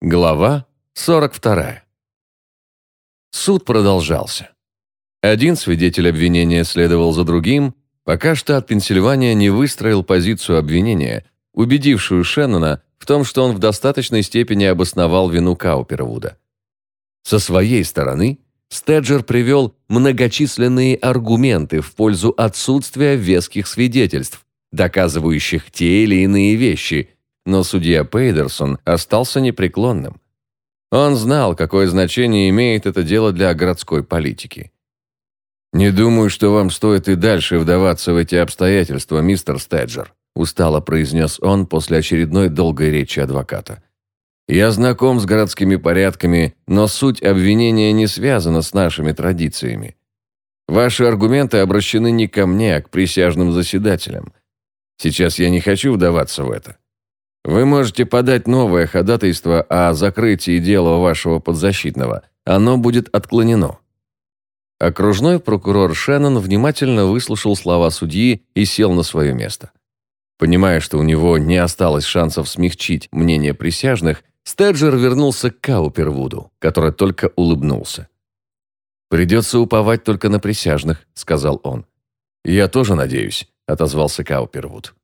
Глава 42. Суд продолжался. Один свидетель обвинения следовал за другим, пока штат Пенсильвания не выстроил позицию обвинения, убедившую Шеннона в том, что он в достаточной степени обосновал вину Каупервуда. Со своей стороны, Стеджер привел многочисленные аргументы в пользу отсутствия веских свидетельств, доказывающих те или иные вещи – но судья Пейдерсон остался непреклонным. Он знал, какое значение имеет это дело для городской политики. «Не думаю, что вам стоит и дальше вдаваться в эти обстоятельства, мистер Стеджер», устало произнес он после очередной долгой речи адвоката. «Я знаком с городскими порядками, но суть обвинения не связана с нашими традициями. Ваши аргументы обращены не ко мне, а к присяжным заседателям. Сейчас я не хочу вдаваться в это. Вы можете подать новое ходатайство о закрытии дела вашего подзащитного. Оно будет отклонено». Окружной прокурор Шеннон внимательно выслушал слова судьи и сел на свое место. Понимая, что у него не осталось шансов смягчить мнение присяжных, Стеджер вернулся к Каупервуду, который только улыбнулся. «Придется уповать только на присяжных», — сказал он. «Я тоже надеюсь», — отозвался Каупервуд.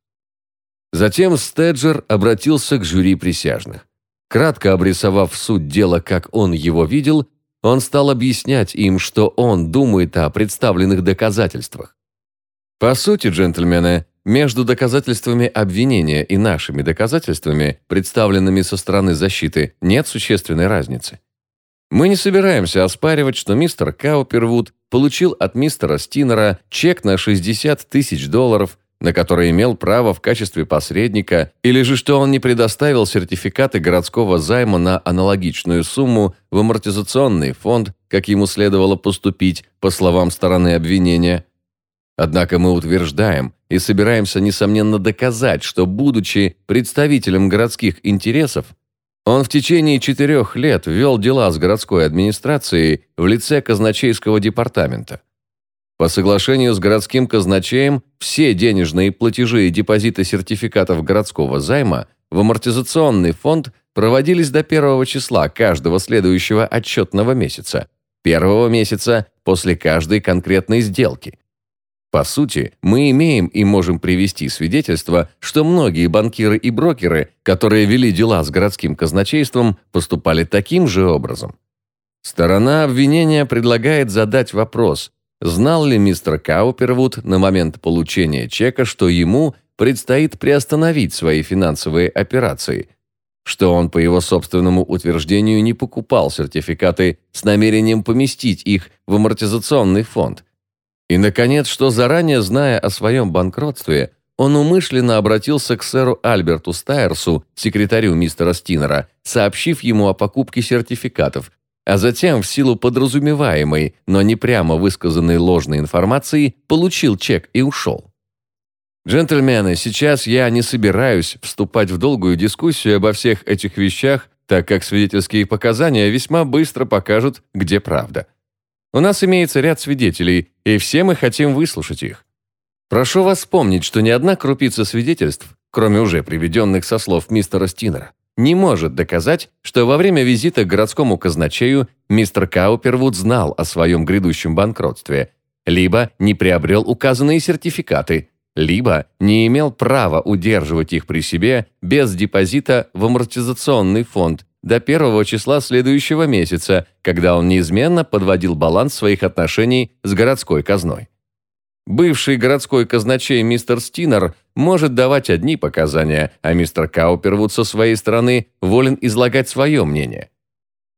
Затем Стеджер обратился к жюри присяжных. Кратко обрисовав суть дела, как он его видел, он стал объяснять им, что он думает о представленных доказательствах. По сути, джентльмены, между доказательствами обвинения и нашими доказательствами, представленными со стороны защиты, нет существенной разницы. Мы не собираемся оспаривать, что мистер Каупервуд получил от мистера Стинера чек на 60 тысяч долларов – на который имел право в качестве посредника, или же что он не предоставил сертификаты городского займа на аналогичную сумму в амортизационный фонд, как ему следовало поступить, по словам стороны обвинения. Однако мы утверждаем и собираемся, несомненно, доказать, что, будучи представителем городских интересов, он в течение четырех лет вел дела с городской администрацией в лице казначейского департамента. По соглашению с городским казначеем все денежные платежи и депозиты сертификатов городского займа в амортизационный фонд проводились до первого числа каждого следующего отчетного месяца, первого месяца после каждой конкретной сделки. По сути, мы имеем и можем привести свидетельство, что многие банкиры и брокеры, которые вели дела с городским казначейством, поступали таким же образом. Сторона обвинения предлагает задать вопрос, Знал ли мистер Каупервуд на момент получения чека, что ему предстоит приостановить свои финансовые операции, что он, по его собственному утверждению, не покупал сертификаты с намерением поместить их в амортизационный фонд, и, наконец, что заранее зная о своем банкротстве, он умышленно обратился к сэру Альберту Стайерсу, секретарю мистера Стинера, сообщив ему о покупке сертификатов, а затем в силу подразумеваемой, но не прямо высказанной ложной информации получил чек и ушел. Джентльмены, сейчас я не собираюсь вступать в долгую дискуссию обо всех этих вещах, так как свидетельские показания весьма быстро покажут, где правда. У нас имеется ряд свидетелей, и все мы хотим выслушать их. Прошу вас вспомнить, что ни одна крупица свидетельств, кроме уже приведенных со слов мистера Стинера, не может доказать, что во время визита к городскому казначею мистер Каупервуд знал о своем грядущем банкротстве, либо не приобрел указанные сертификаты, либо не имел права удерживать их при себе без депозита в амортизационный фонд до первого числа следующего месяца, когда он неизменно подводил баланс своих отношений с городской казной. Бывший городской казначей мистер Стинер может давать одни показания, а мистер Каупервуд со своей стороны волен излагать свое мнение.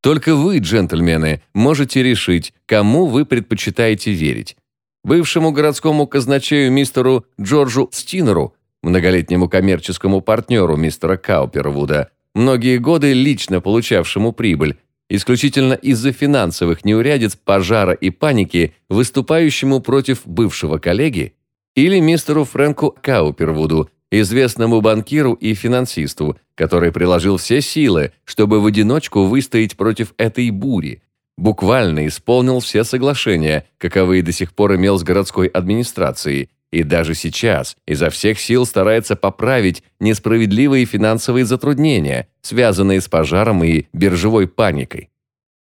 Только вы, джентльмены, можете решить, кому вы предпочитаете верить. Бывшему городскому казначею мистеру Джорджу Стинеру, многолетнему коммерческому партнеру мистера Каупервуда, многие годы лично получавшему прибыль, исключительно из-за финансовых неурядиц, пожара и паники, выступающему против бывшего коллеги, или мистеру Фрэнку Каупервуду, известному банкиру и финансисту, который приложил все силы, чтобы в одиночку выстоять против этой бури, буквально исполнил все соглашения, каковые до сих пор имел с городской администрацией, и даже сейчас изо всех сил старается поправить несправедливые финансовые затруднения, связанные с пожаром и биржевой паникой.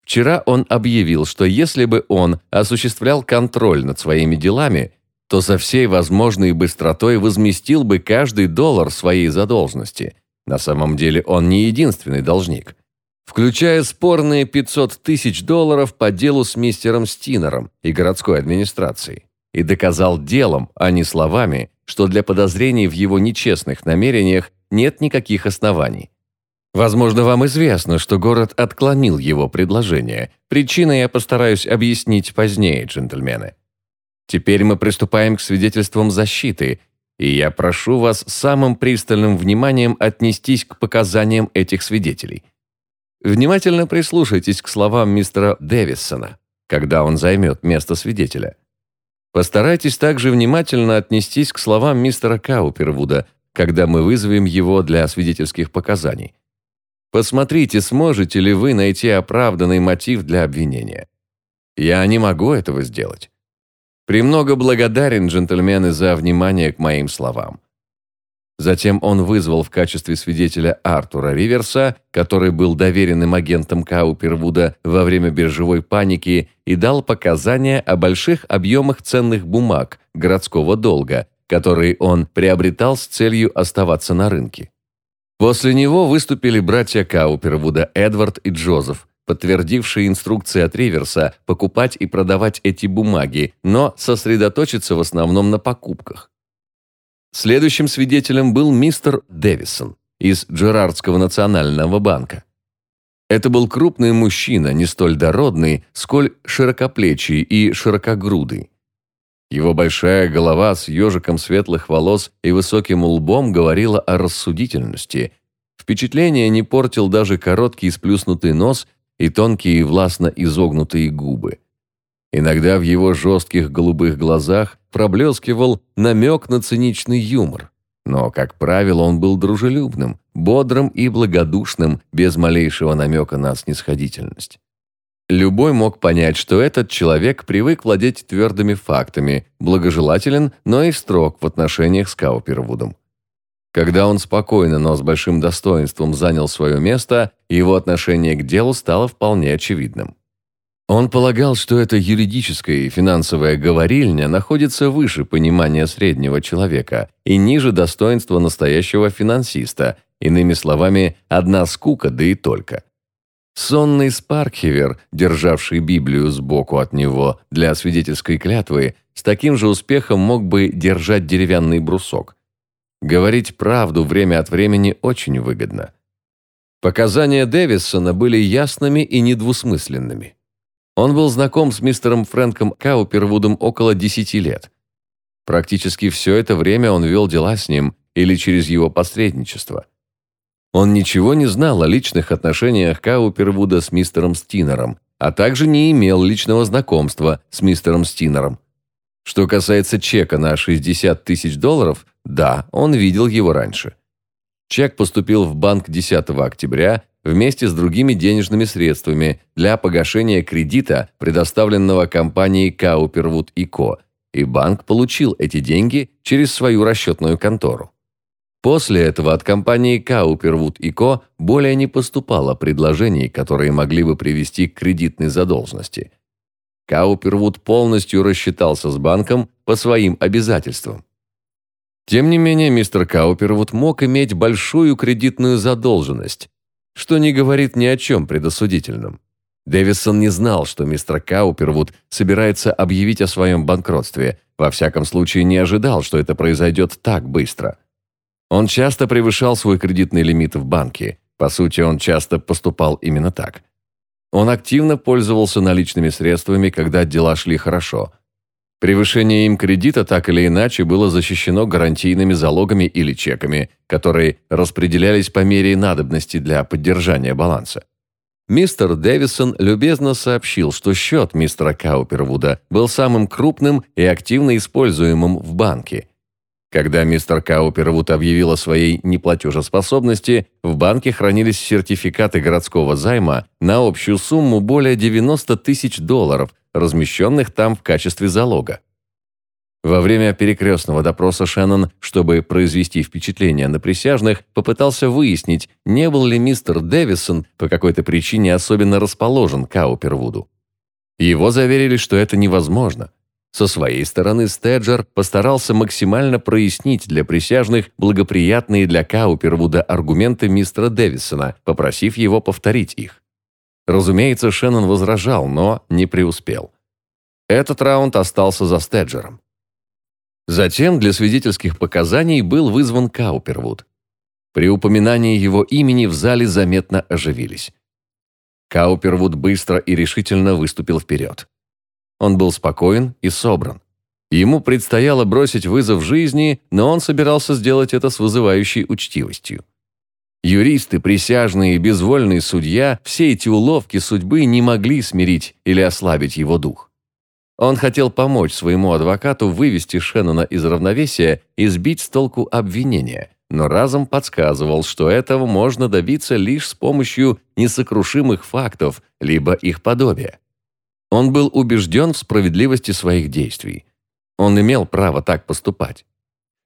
Вчера он объявил, что если бы он осуществлял контроль над своими делами, то со всей возможной быстротой возместил бы каждый доллар своей задолженности. На самом деле он не единственный должник. Включая спорные 500 тысяч долларов по делу с мистером Стинером и городской администрацией. И доказал делом, а не словами, что для подозрений в его нечестных намерениях нет никаких оснований. Возможно, вам известно, что город отклонил его предложение. Причины я постараюсь объяснить позднее, джентльмены. Теперь мы приступаем к свидетельствам защиты, и я прошу вас самым пристальным вниманием отнестись к показаниям этих свидетелей. Внимательно прислушайтесь к словам мистера Дэвисона, когда он займет место свидетеля. Постарайтесь также внимательно отнестись к словам мистера Каупервуда, когда мы вызовем его для свидетельских показаний. Посмотрите, сможете ли вы найти оправданный мотив для обвинения. Я не могу этого сделать. Премного благодарен, джентльмены, за внимание к моим словам. Затем он вызвал в качестве свидетеля Артура Риверса, который был доверенным агентом Каупервуда во время биржевой паники и дал показания о больших объемах ценных бумаг городского долга, которые он приобретал с целью оставаться на рынке. После него выступили братья Каупервуда Эдвард и Джозеф, подтвердившие инструкции от Риверса покупать и продавать эти бумаги, но сосредоточиться в основном на покупках. Следующим свидетелем был мистер Дэвисон из Джерардского национального банка. Это был крупный мужчина, не столь дородный, сколь широкоплечий и широкогрудый. Его большая голова с ежиком светлых волос и высоким лбом говорила о рассудительности. Впечатление не портил даже короткий сплюснутый нос и тонкие властно изогнутые губы. Иногда в его жестких голубых глазах проблескивал намек на циничный юмор. Но, как правило, он был дружелюбным, бодрым и благодушным, без малейшего намека на снисходительность. Любой мог понять, что этот человек привык владеть твердыми фактами, благожелателен, но и строг в отношениях с Каупервудом. Когда он спокойно, но с большим достоинством занял свое место, его отношение к делу стало вполне очевидным. Он полагал, что эта юридическая и финансовая говорильня находится выше понимания среднего человека и ниже достоинства настоящего финансиста, иными словами, одна скука, да и только. Сонный Спаркхевер, державший Библию сбоку от него для свидетельской клятвы, с таким же успехом мог бы держать деревянный брусок. Говорить правду время от времени очень выгодно. Показания Дэвисона были ясными и недвусмысленными. Он был знаком с мистером Фрэнком Каупервудом около 10 лет. Практически все это время он вел дела с ним или через его посредничество – он ничего не знал о личных отношениях Каупервуда с мистером Стинером, а также не имел личного знакомства с мистером Стинером. Что касается чека на 60 тысяч долларов, да, он видел его раньше. Чек поступил в банк 10 октября вместе с другими денежными средствами для погашения кредита, предоставленного компанией Каупервуд и Ко, и банк получил эти деньги через свою расчетную контору. После этого от компании Каупервуд и Ко более не поступало предложений, которые могли бы привести к кредитной задолженности. Каупервуд полностью рассчитался с банком по своим обязательствам. Тем не менее, мистер Каупервуд мог иметь большую кредитную задолженность, что не говорит ни о чем предосудительном. Дэвисон не знал, что мистер Каупервуд собирается объявить о своем банкротстве, во всяком случае не ожидал, что это произойдет так быстро – он часто превышал свой кредитный лимит в банке. По сути, он часто поступал именно так. Он активно пользовался наличными средствами, когда дела шли хорошо. Превышение им кредита так или иначе было защищено гарантийными залогами или чеками, которые распределялись по мере надобности для поддержания баланса. Мистер Дэвисон любезно сообщил, что счет мистера Каупервуда был самым крупным и активно используемым в банке – когда мистер Каупервуд объявил о своей неплатежеспособности, в банке хранились сертификаты городского займа на общую сумму более 90 тысяч долларов, размещенных там в качестве залога. Во время перекрестного допроса Шеннон, чтобы произвести впечатление на присяжных, попытался выяснить, не был ли мистер Дэвисон по какой-то причине особенно расположен Каупервуду. Его заверили, что это невозможно. Со своей стороны Стеджер постарался максимально прояснить для присяжных благоприятные для Каупервуда аргументы мистера Дэвисона, попросив его повторить их. Разумеется, Шеннон возражал, но не преуспел. Этот раунд остался за Стеджером. Затем для свидетельских показаний был вызван Каупервуд. При упоминании его имени в зале заметно оживились. Каупервуд быстро и решительно выступил вперед. Он был спокоен и собран. Ему предстояло бросить вызов жизни, но он собирался сделать это с вызывающей учтивостью. Юристы, присяжные и безвольный судья – все эти уловки судьбы не могли смирить или ослабить его дух. Он хотел помочь своему адвокату вывести Шеннона из равновесия и сбить с толку обвинения, но разом подсказывал, что этого можно добиться лишь с помощью несокрушимых фактов, либо их подобия. Он был убежден в справедливости своих действий. Он имел право так поступать.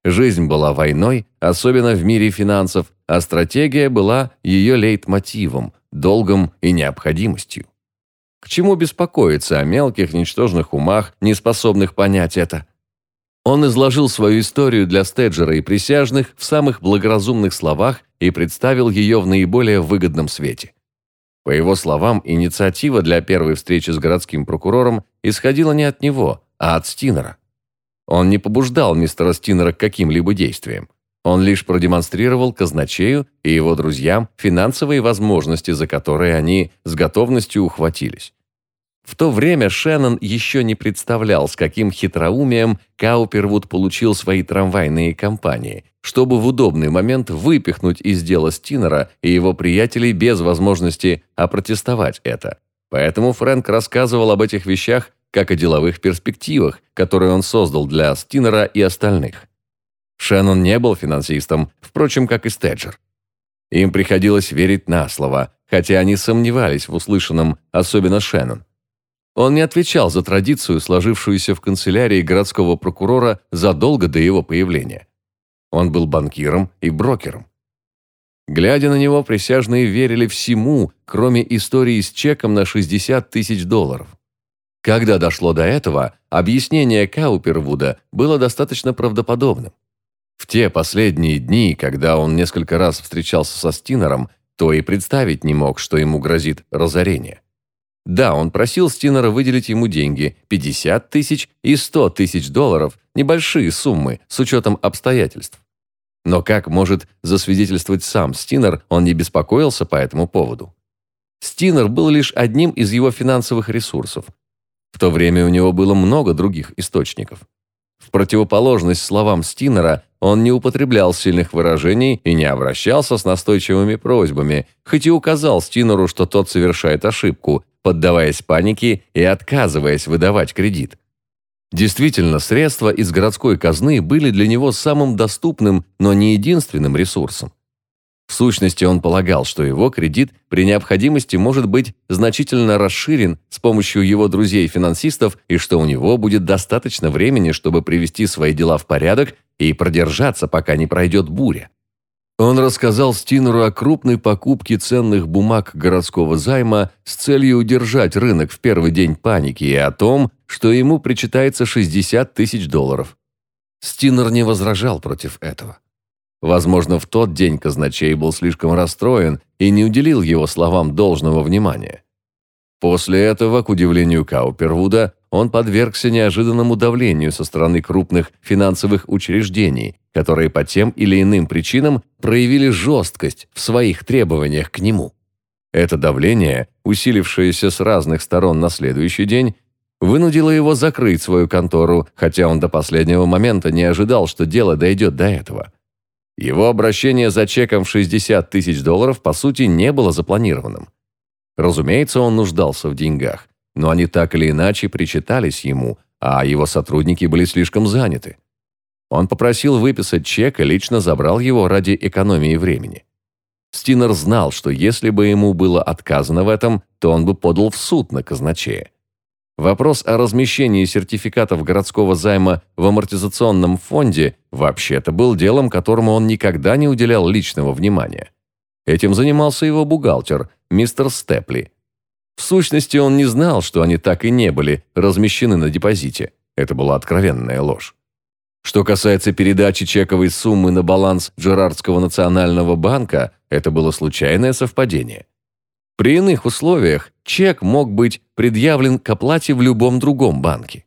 Жизнь была войной, особенно в мире финансов, а стратегия была ее лейтмотивом, долгом и необходимостью. К чему беспокоиться о мелких, ничтожных умах, не способных понять это? Он изложил свою историю для Стеджера и присяжных в самых благоразумных словах и представил ее в наиболее выгодном свете. По его словам, инициатива для первой встречи с городским прокурором исходила не от него, а от Стинера. Он не побуждал мистера Стинера к каким-либо действиям. Он лишь продемонстрировал казначею и его друзьям финансовые возможности, за которые они с готовностью ухватились. В то время Шеннон еще не представлял, с каким хитроумием Каупервуд получил свои трамвайные компании, чтобы в удобный момент выпихнуть из дела Стинера и его приятелей без возможности опротестовать это. Поэтому Фрэнк рассказывал об этих вещах как о деловых перспективах, которые он создал для Стинера и остальных. Шеннон не был финансистом, впрочем, как и Стеджер. Им приходилось верить на слово, хотя они сомневались в услышанном, особенно Шеннон. Он не отвечал за традицию, сложившуюся в канцелярии городского прокурора задолго до его появления. Он был банкиром и брокером. Глядя на него, присяжные верили всему, кроме истории с чеком на 60 тысяч долларов. Когда дошло до этого, объяснение Каупервуда было достаточно правдоподобным. В те последние дни, когда он несколько раз встречался со Стинером, то и представить не мог, что ему грозит разорение. Да, он просил Стинера выделить ему деньги – 50 тысяч и 100 тысяч долларов, небольшие суммы, с учетом обстоятельств. Но как может засвидетельствовать сам Стинер, он не беспокоился по этому поводу. Стинер был лишь одним из его финансовых ресурсов. В то время у него было много других источников. В противоположность словам Стинера, он не употреблял сильных выражений и не обращался с настойчивыми просьбами, хоть и указал Стинеру, что тот совершает ошибку, поддаваясь панике и отказываясь выдавать кредит. Действительно, средства из городской казны были для него самым доступным, но не единственным ресурсом. В сущности, он полагал, что его кредит при необходимости может быть значительно расширен с помощью его друзей-финансистов и что у него будет достаточно времени, чтобы привести свои дела в порядок и продержаться, пока не пройдет буря. Он рассказал Стинеру о крупной покупке ценных бумаг городского займа с целью удержать рынок в первый день паники и о том, что ему причитается 60 тысяч долларов. Стинер не возражал против этого. Возможно, в тот день казначей был слишком расстроен и не уделил его словам должного внимания. После этого, к удивлению Каупервуда, он подвергся неожиданному давлению со стороны крупных финансовых учреждений, которые по тем или иным причинам проявили жесткость в своих требованиях к нему. Это давление, усилившееся с разных сторон на следующий день, вынудило его закрыть свою контору, хотя он до последнего момента не ожидал, что дело дойдет до этого – его обращение за чеком в 60 тысяч долларов по сути не было запланированным. Разумеется, он нуждался в деньгах, но они так или иначе причитались ему, а его сотрудники были слишком заняты. Он попросил выписать чек и лично забрал его ради экономии времени. Стинер знал, что если бы ему было отказано в этом, то он бы подал в суд на казначея. Вопрос о размещении сертификатов городского займа в амортизационном фонде вообще-то был делом, которому он никогда не уделял личного внимания. Этим занимался его бухгалтер, мистер Степли. В сущности, он не знал, что они так и не были размещены на депозите. Это была откровенная ложь. Что касается передачи чековой суммы на баланс Джерардского национального банка, это было случайное совпадение. При иных условиях чек мог быть предъявлен к оплате в любом другом банке.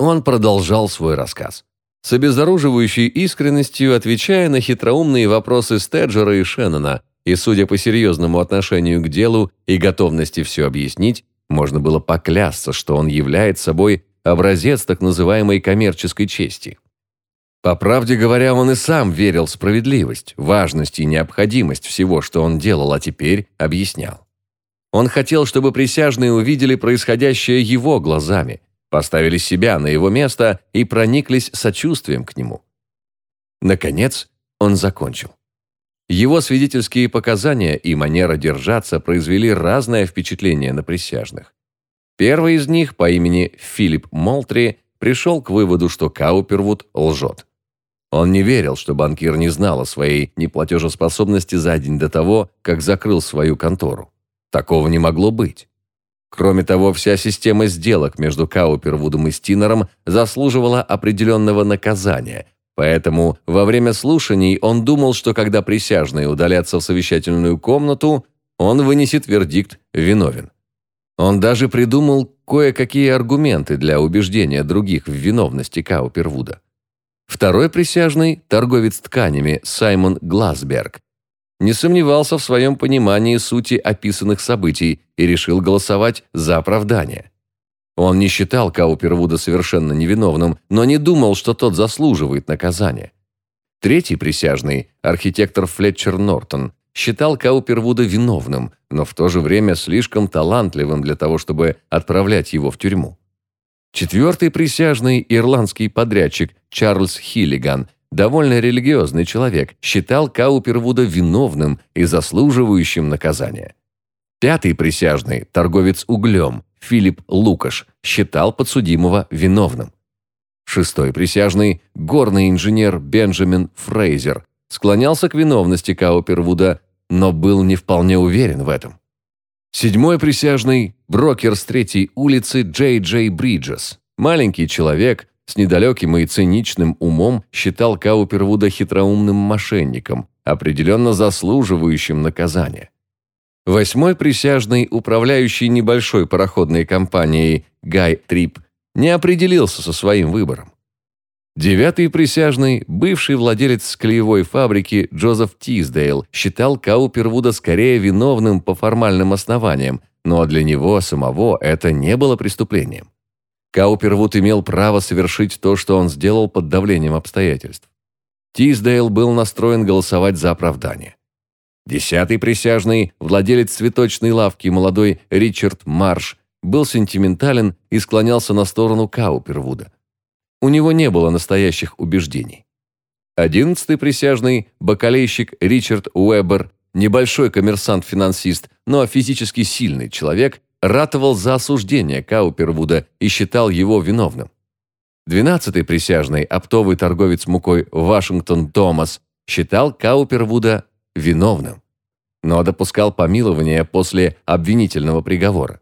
Он продолжал свой рассказ. С обезоруживающей искренностью отвечая на хитроумные вопросы Стеджера и Шеннона, и, судя по серьезному отношению к делу и готовности все объяснить, можно было поклясться, что он является собой образец так называемой коммерческой чести. По правде говоря, он и сам верил в справедливость, важность и необходимость всего, что он делал, а теперь объяснял. Он хотел, чтобы присяжные увидели происходящее его глазами, поставили себя на его место и прониклись сочувствием к нему. Наконец, он закончил. Его свидетельские показания и манера держаться произвели разное впечатление на присяжных. Первый из них по имени Филипп Молтри пришел к выводу, что Каупервуд лжет. Он не верил, что банкир не знал о своей неплатежеспособности за день до того, как закрыл свою контору. Такого не могло быть. Кроме того, вся система сделок между Каупервудом и Стинером заслуживала определенного наказания, поэтому во время слушаний он думал, что когда присяжные удалятся в совещательную комнату, он вынесет вердикт «виновен». Он даже придумал кое-какие аргументы для убеждения других в виновности Каупервуда. Второй присяжный, торговец тканями Саймон Гласберг, не сомневался в своем понимании сути описанных событий и решил голосовать за оправдание. Он не считал Каупервуда совершенно невиновным, но не думал, что тот заслуживает наказания. Третий присяжный, архитектор Флетчер Нортон, считал Каупервуда виновным, но в то же время слишком талантливым для того, чтобы отправлять его в тюрьму. Четвертый присяжный, ирландский подрядчик Чарльз Хиллиган, довольно религиозный человек, считал Каупервуда виновным и заслуживающим наказания. Пятый присяжный, торговец углем, Филипп Лукаш, считал подсудимого виновным. Шестой присяжный, горный инженер Бенджамин Фрейзер, склонялся к виновности Каупервуда но был не вполне уверен в этом. Седьмой присяжный – брокер с третьей улицы Джей Джей Бриджес. Маленький человек с недалеким и циничным умом считал Каупервуда хитроумным мошенником, определенно заслуживающим наказания. Восьмой присяжный, управляющий небольшой пароходной компанией Гай Трип, не определился со своим выбором. Девятый присяжный, бывший владелец клеевой фабрики Джозеф Тиздейл, считал Каупервуда скорее виновным по формальным основаниям, но для него самого это не было преступлением. Каупервуд имел право совершить то, что он сделал под давлением обстоятельств. Тиздейл был настроен голосовать за оправдание. Десятый присяжный, владелец цветочной лавки молодой Ричард Марш, был сентиментален и склонялся на сторону Каупервуда. У него не было настоящих убеждений. Одиннадцатый присяжный, бакалейщик Ричард Уэббер, небольшой коммерсант-финансист, но физически сильный человек, ратовал за осуждение Каупервуда и считал его виновным. Двенадцатый присяжный, оптовый торговец мукой Вашингтон Томас, считал Каупервуда виновным, но допускал помилование после обвинительного приговора.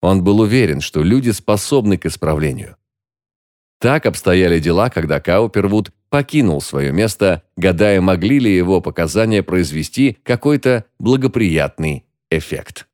Он был уверен, что люди способны к исправлению. Так обстояли дела, когда Каупервуд покинул свое место, гадая, могли ли его показания произвести какой-то благоприятный эффект.